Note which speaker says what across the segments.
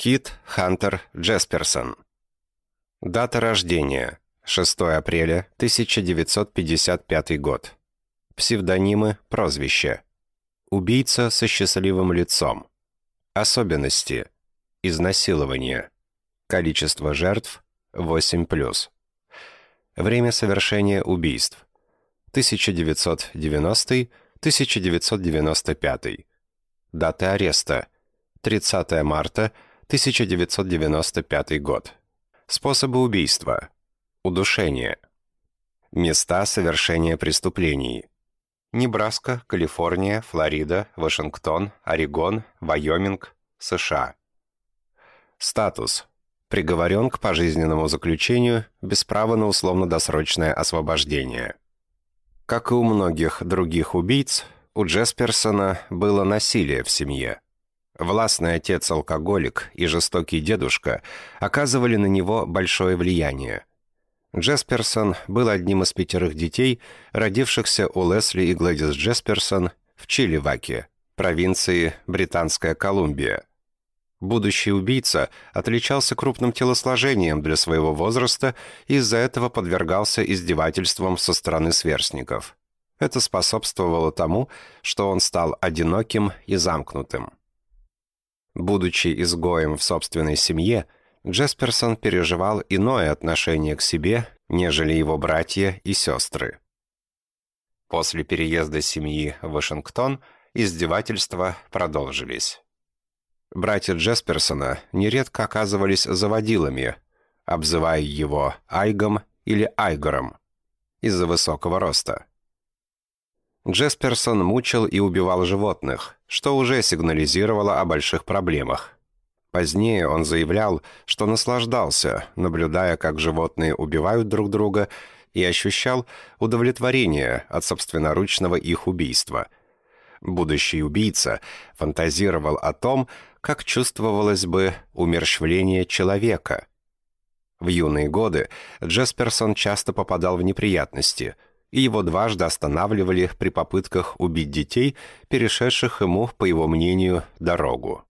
Speaker 1: Кит Хантер Джесперсон. Дата рождения. 6 апреля 1955 год. Псевдонимы, прозвище. Убийца со счастливым лицом. Особенности. Изнасилование. Количество жертв 8+. Время совершения убийств. 1990-1995. Дата ареста. 30 марта 1995 год. Способы убийства. Удушение. Места совершения преступлений. Небраска, Калифорния, Флорида, Вашингтон, Орегон, Вайоминг, США. Статус. Приговорен к пожизненному заключению без права на условно-досрочное освобождение. Как и у многих других убийц, у Джесперсона было насилие в семье. Властный отец-алкоголик и жестокий дедушка оказывали на него большое влияние. Джесперсон был одним из пятерых детей, родившихся у Лесли и Глэдис Джесперсон в Чиливаке, провинции Британская Колумбия. Будущий убийца отличался крупным телосложением для своего возраста и из-за этого подвергался издевательствам со стороны сверстников. Это способствовало тому, что он стал одиноким и замкнутым. Будучи изгоем в собственной семье, Джесперсон переживал иное отношение к себе, нежели его братья и сестры. После переезда семьи в Вашингтон издевательства продолжились. Братья Джесперсона нередко оказывались заводилами, обзывая его Айгом или Айгором из-за высокого роста. Джесперсон мучил и убивал животных, что уже сигнализировало о больших проблемах. Позднее он заявлял, что наслаждался, наблюдая, как животные убивают друг друга, и ощущал удовлетворение от собственноручного их убийства. Будущий убийца фантазировал о том, как чувствовалось бы умерщвление человека. В юные годы Джесперсон часто попадал в неприятности – и его дважды останавливали при попытках убить детей, перешедших ему, по его мнению, дорогу.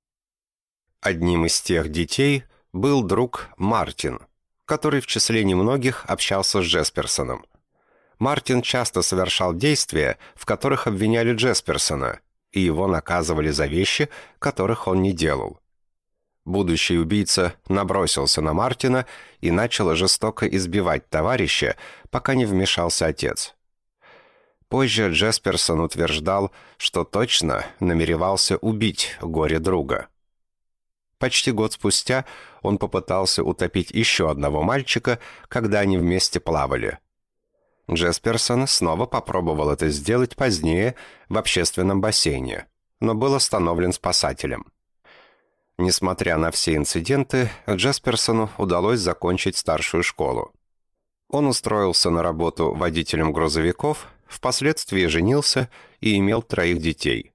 Speaker 1: Одним из тех детей был друг Мартин, который в числе немногих общался с Джесперсоном. Мартин часто совершал действия, в которых обвиняли Джесперсона, и его наказывали за вещи, которых он не делал. Будущий убийца набросился на Мартина и начал жестоко избивать товарища, пока не вмешался отец. Позже Джесперсон утверждал, что точно намеревался убить горе друга. Почти год спустя он попытался утопить еще одного мальчика, когда они вместе плавали. Джесперсон снова попробовал это сделать позднее в общественном бассейне, но был остановлен спасателем. Несмотря на все инциденты, Джасперсону удалось закончить старшую школу. Он устроился на работу водителем грузовиков, впоследствии женился и имел троих детей.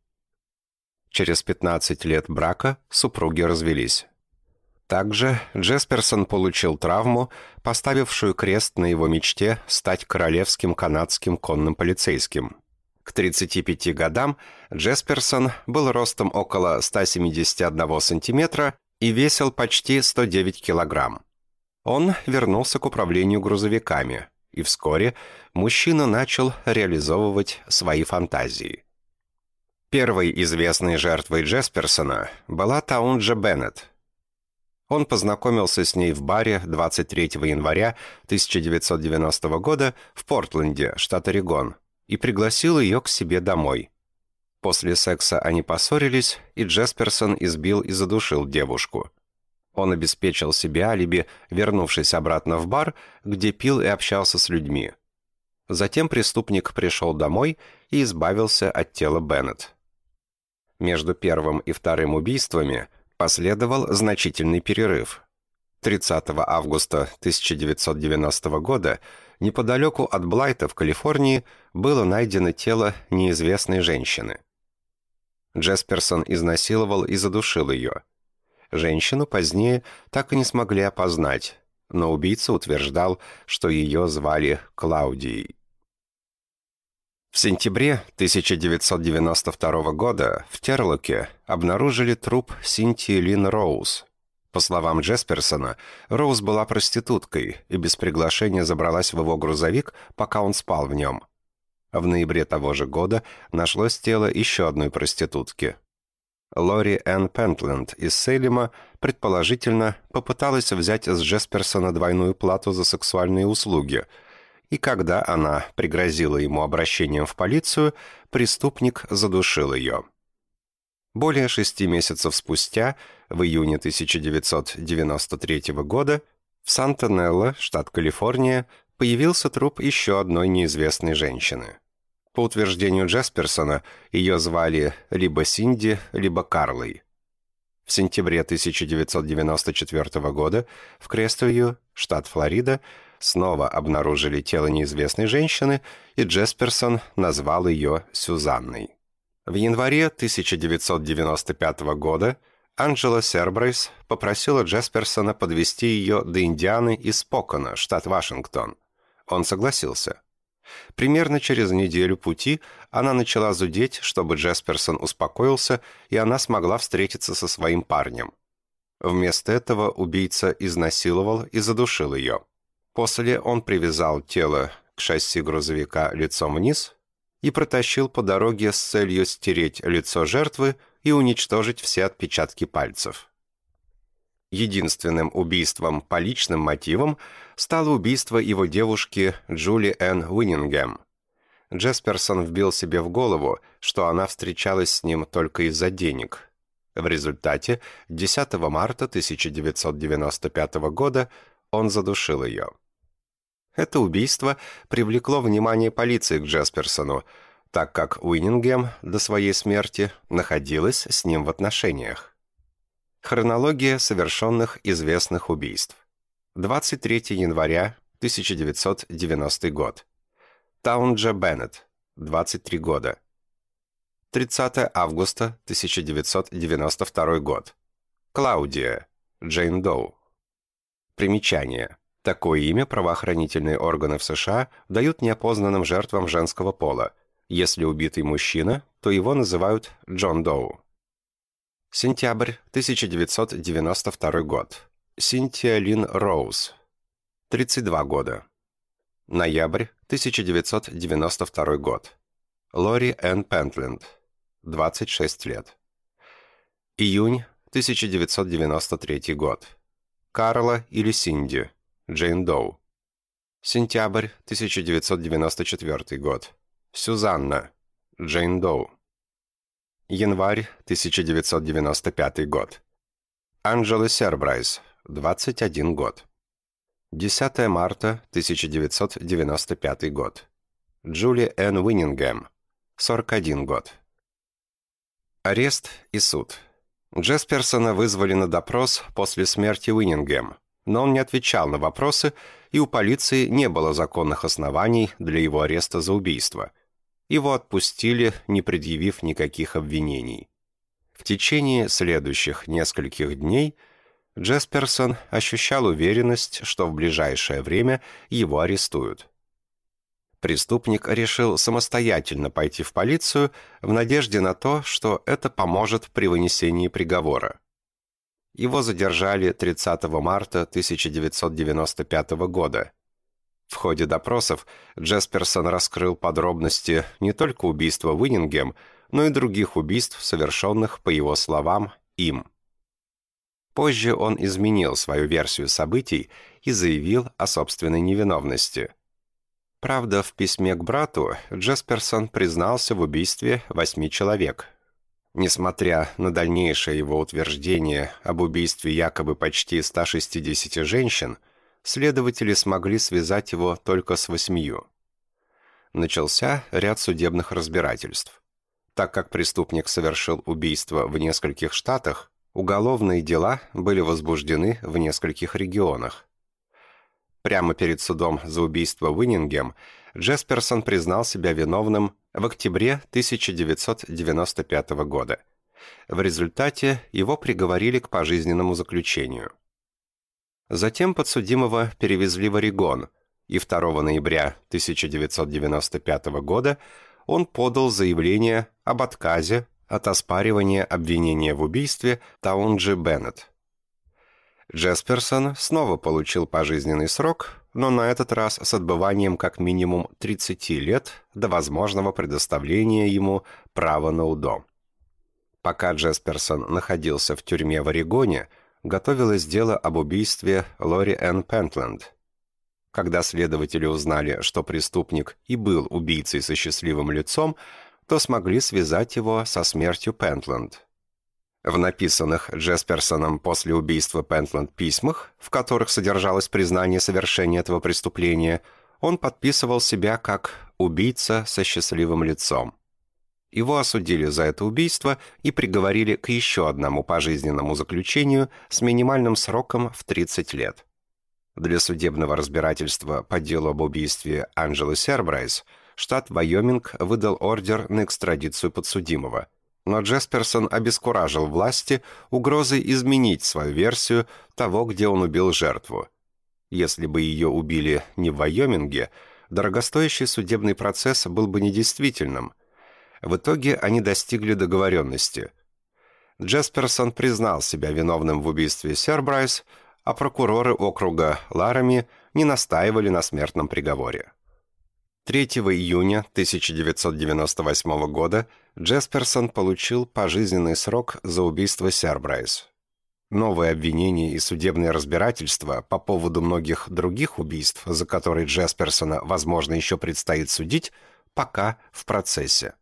Speaker 1: Через 15 лет брака супруги развелись. Также Джесперсон получил травму, поставившую крест на его мечте стать королевским канадским конным полицейским. К 35 годам Джесперсон был ростом около 171 сантиметра и весил почти 109 килограмм. Он вернулся к управлению грузовиками, и вскоре мужчина начал реализовывать свои фантазии. Первой известной жертвой Джесперсона была Таунджа Беннет. Он познакомился с ней в баре 23 января 1990 года в Портленде, штат Орегон, и пригласил ее к себе домой. После секса они поссорились, и Джесперсон избил и задушил девушку. Он обеспечил себе алиби, вернувшись обратно в бар, где пил и общался с людьми. Затем преступник пришел домой и избавился от тела Беннет. Между первым и вторым убийствами последовал значительный перерыв. 30 августа 1990 года неподалеку от Блайта в Калифорнии было найдено тело неизвестной женщины. Джесперсон изнасиловал и задушил ее. Женщину позднее так и не смогли опознать, но убийца утверждал, что ее звали Клаудией. В сентябре 1992 года в Терлоке обнаружили труп Синтии Лин Роуз. По словам Джесперсона, Роуз была проституткой и без приглашения забралась в его грузовик, пока он спал в нем. В ноябре того же года нашлось тело еще одной проститутки. Лори Энн Пентленд из Сейлема, предположительно, попыталась взять с Джесперсона двойную плату за сексуальные услуги, и когда она пригрозила ему обращением в полицию, преступник задушил ее. Более шести месяцев спустя, в июне 1993 года, в Санта-Нелло, штат Калифорния, появился труп еще одной неизвестной женщины. По утверждению Джасперсона, ее звали либо Синди, либо Карлой. В сентябре 1994 года в Крествию, штат Флорида, снова обнаружили тело неизвестной женщины, и Джесперсон назвал ее Сюзанной. В январе 1995 года Анджела Сербрейс попросила Джесперсона подвести ее до Индианы из Покона, штат Вашингтон. Он согласился. Примерно через неделю пути она начала зудеть, чтобы Джесперсон успокоился, и она смогла встретиться со своим парнем. Вместо этого убийца изнасиловал и задушил ее. После он привязал тело к шасси грузовика лицом вниз, и протащил по дороге с целью стереть лицо жертвы и уничтожить все отпечатки пальцев. Единственным убийством по личным мотивам стало убийство его девушки Джули Энн Уиннингем. Джесперсон вбил себе в голову, что она встречалась с ним только из-за денег. В результате 10 марта 1995 года он задушил ее. Это убийство привлекло внимание полиции к Джесперсону, так как Уиннингем до своей смерти находилась с ним в отношениях. Хронология совершенных известных убийств. 23 января 1990 год. Таунджа Беннет, 23 года. 30 августа 1992 год. Клаудия, Джейн Доу. Примечание. Такое имя правоохранительные органы в США дают неопознанным жертвам женского пола. Если убитый мужчина, то его называют Джон Доу. Сентябрь 1992 год. Синтия Лин Роуз. 32 года. Ноябрь 1992 год. Лори Энн Пентленд. 26 лет. Июнь 1993 год. Карла или Синди. Джейн Доу. Сентябрь 1994 год. Сюзанна. Джейн Доу. Январь 1995 год. Анджела Сербрайс. 21 год. 10 марта 1995 год. Джули Энн Уиннингем. 41 год. Арест и суд. Джесперсона вызвали на допрос после смерти Уиннингем но он не отвечал на вопросы, и у полиции не было законных оснований для его ареста за убийство. Его отпустили, не предъявив никаких обвинений. В течение следующих нескольких дней Джесперсон ощущал уверенность, что в ближайшее время его арестуют. Преступник решил самостоятельно пойти в полицию в надежде на то, что это поможет при вынесении приговора. Его задержали 30 марта 1995 года. В ходе допросов Джесперсон раскрыл подробности не только убийства Уиннингем, но и других убийств, совершенных, по его словам, им. Позже он изменил свою версию событий и заявил о собственной невиновности. Правда, в письме к брату Джесперсон признался в убийстве восьми человек, Несмотря на дальнейшее его утверждение об убийстве якобы почти 160 женщин, следователи смогли связать его только с восьмию. Начался ряд судебных разбирательств. Так как преступник совершил убийство в нескольких штатах, уголовные дела были возбуждены в нескольких регионах. Прямо перед судом за убийство Уиннингем Джесперсон признал себя виновным в октябре 1995 года. В результате его приговорили к пожизненному заключению. Затем подсудимого перевезли в Орегон, и 2 ноября 1995 года он подал заявление об отказе от оспаривания обвинения в убийстве Таунджи Беннет. Джесперсон снова получил пожизненный срок, но на этот раз с отбыванием как минимум 30 лет до возможного предоставления ему права на УДО. Пока Джесперсон находился в тюрьме в Орегоне, готовилось дело об убийстве Лори Энн Пентленд. Когда следователи узнали, что преступник и был убийцей со счастливым лицом, то смогли связать его со смертью Пентленд. В написанных Джесперсоном после убийства Пентленд письмах, в которых содержалось признание совершения этого преступления, он подписывал себя как «убийца со счастливым лицом». Его осудили за это убийство и приговорили к еще одному пожизненному заключению с минимальным сроком в 30 лет. Для судебного разбирательства по делу об убийстве Анджелы Сербрайс штат Вайоминг выдал ордер на экстрадицию подсудимого – но Джесперсон обескуражил власти угрозой изменить свою версию того, где он убил жертву. Если бы ее убили не в Вайоминге, дорогостоящий судебный процесс был бы недействительным. В итоге они достигли договоренности. Джесперсон признал себя виновным в убийстве Сербрайс, а прокуроры округа Ларами не настаивали на смертном приговоре. 3 июня 1998 года Джесперсон получил пожизненный срок за убийство Сербрайс. Новые обвинения и судебные разбирательства по поводу многих других убийств, за которые Джесперсона, возможно, еще предстоит судить, пока в процессе.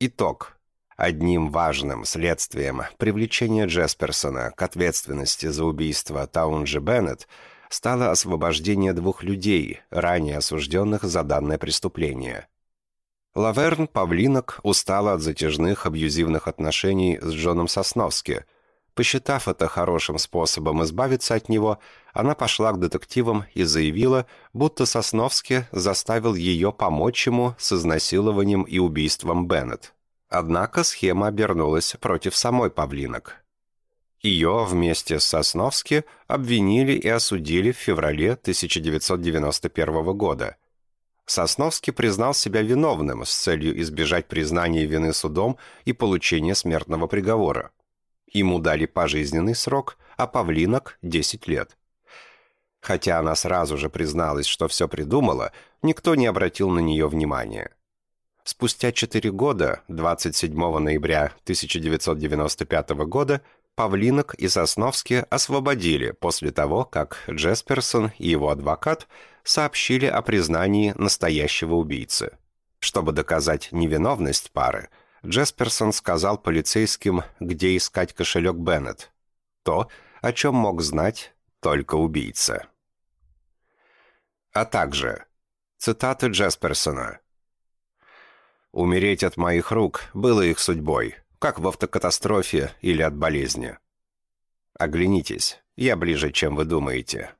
Speaker 1: Итог. Одним важным следствием привлечения Джесперсона к ответственности за убийство Таунджи Беннет – стало освобождение двух людей, ранее осужденных за данное преступление. Лаверн Павлинок устала от затяжных абьюзивных отношений с Джоном Сосновски. Посчитав это хорошим способом избавиться от него, она пошла к детективам и заявила, будто Сосновски заставил ее помочь ему с изнасилованием и убийством Беннет. Однако схема обернулась против самой Павлинок. Ее вместе с Сосновски обвинили и осудили в феврале 1991 года. Сосновский признал себя виновным с целью избежать признания вины судом и получения смертного приговора. Ему дали пожизненный срок, а Павлинок – 10 лет. Хотя она сразу же призналась, что все придумала, никто не обратил на нее внимания. Спустя 4 года, 27 ноября 1995 года, Павлинок и Сосновский освободили после того, как Джесперсон и его адвокат сообщили о признании настоящего убийцы. Чтобы доказать невиновность пары, Джесперсон сказал полицейским, где искать кошелек Беннет. То, о чем мог знать только убийца. А также цитаты Джесперсона. «Умереть от моих рук было их судьбой как в автокатастрофе или от болезни. Оглянитесь, я ближе, чем вы думаете.